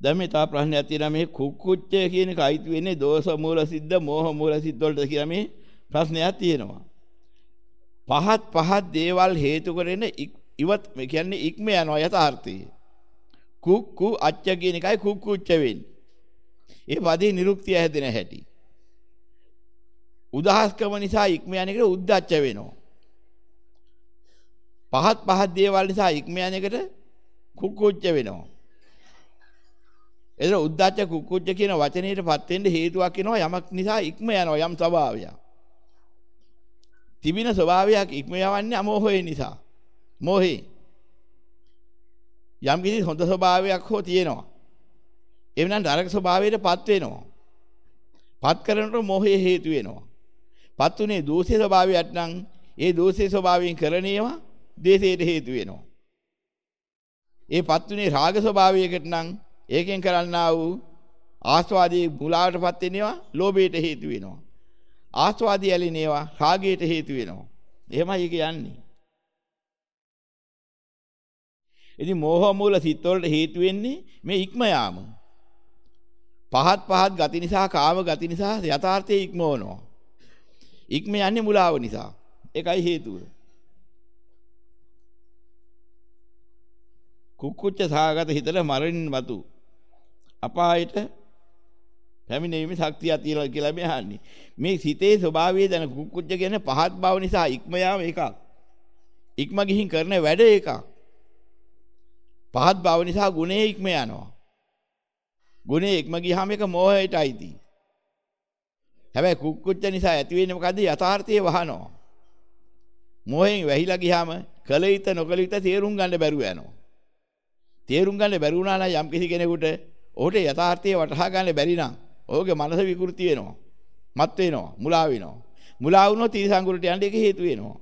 දැන් මේ තව ප්‍රශ්නයක් තියෙනවා මේ කුක්කුච්චය කියන එක අයිති වෙන්නේ දෝෂ මූල සිද්ධ මෝහ මූල සිද්ධ වලට කියලා මේ ප්‍රශ්නයක් තියෙනවා. පහත් පහත් දේවල් හේතු කරගෙන ඉවත් මේ කියන්නේ ඉක්ම යනවා යථාර්ථය. කුක්කු අච්ච කියන එකයි කුක්කුච්ච වෙන්නේ. ඒ පදේ නිරුක්තිය හැදෙන හැටි. උදාහස්කම නිසා ඉක්ම යන එකට උද්දච්ච වෙනවා. පහත් පහත් දේවල් නිසා ඉක්ම යන එකට කුක්කුච්ච වෙනවා. එතන උද්දච්ච කුක්කුච්ච කියන වචනයටපත් වෙන්න හේතුවක් වෙනවා යමක් නිසා ඉක්ම යනවා යම් ස්වභාවයක්. තිබින ස්වභාවයක් ඉක්ම යවන්නේ අමෝහය නිසා. මෝහේ. යම් කිසි හොඳ ස්වභාවයක් හෝ තියෙනවා. එවනම් නරක ස්වභාවයටපත් වෙනවා. පත් කරනකොට මෝහයේ හේතු වෙනවා. පත් උනේ දෝෂේ ස්වභාවයක් නම් ඒ දෝෂේ ස්වභාවයෙන් කරන ඒවා දේශයට හේතු වෙනවා. ඒ පත් උනේ රාග ස්වභාවයකට නම් ඒකෙන් කරන්නා වූ ආස්වාදී මුලාවටපත් වෙනවා ලෝභයට හේතු වෙනවා. ආස්වාදී ඇලිනේවා රාගයට හේතු වෙනවා. එහෙමයි ඒක යන්නේ. ඉතින් මෝහ මූල සිත් වලට හේතු වෙන්නේ මේ ඉක්ම යාම. පහත් පහත් ගති නිසා කාම ගති නිසා යථාර්ථයේ ඉක්මවනවා. ඉක්ම යන්නේ මුලාව නිසා. ඒකයි හේතුව. කුක්කුච්ච සාගත හිතට මරණින් මතු අපායට පැමිණීමේ ශක්තියක් තියෙනවා කියලා මේ අහන්නේ. මේ සිතේ ස්වභාවය දැන කුක්කුච්ච කියන්නේ පහත් බව නිසා ඉක්ම යාම එකක්. ඉක්ම ගිහින් කරන වැඩ එකක්. පහත් බව නිසා ගුණේ ඉක්ම යනවා. ගුණේ ඉක්ම ගියාම ඒක මෝහයට අයිති. හැබැයි කුක්කුච්ච නිසා ඇති වෙන්නේ මොකද්ද? යථාර්ථයේ වහනවා. මෝහෙන් වැහිලා ගියාම කල යුත නොකල යුත තේරුම් ගන්න බැරුව යනවා. තේරුම් ගන්න බැරි වුණා නම් යම් කිසි කෙනෙකුට ඔහුට යථාර්ථය වටහා ගන්න බැරි නම් ඔහුගේ මනස විකෘති වෙනවා. මත් වෙනවා, මුලා වෙනවා. මුලා වුණොත් ඊසංගුරට යන්න ඒක හේතු වෙනවා.